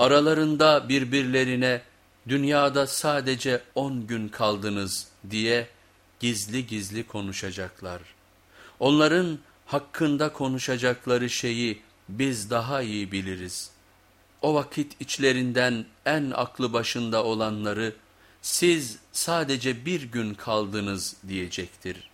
Aralarında birbirlerine dünyada sadece on gün kaldınız diye gizli gizli konuşacaklar. Onların hakkında konuşacakları şeyi biz daha iyi biliriz. O vakit içlerinden en aklı başında olanları siz sadece bir gün kaldınız diyecektir.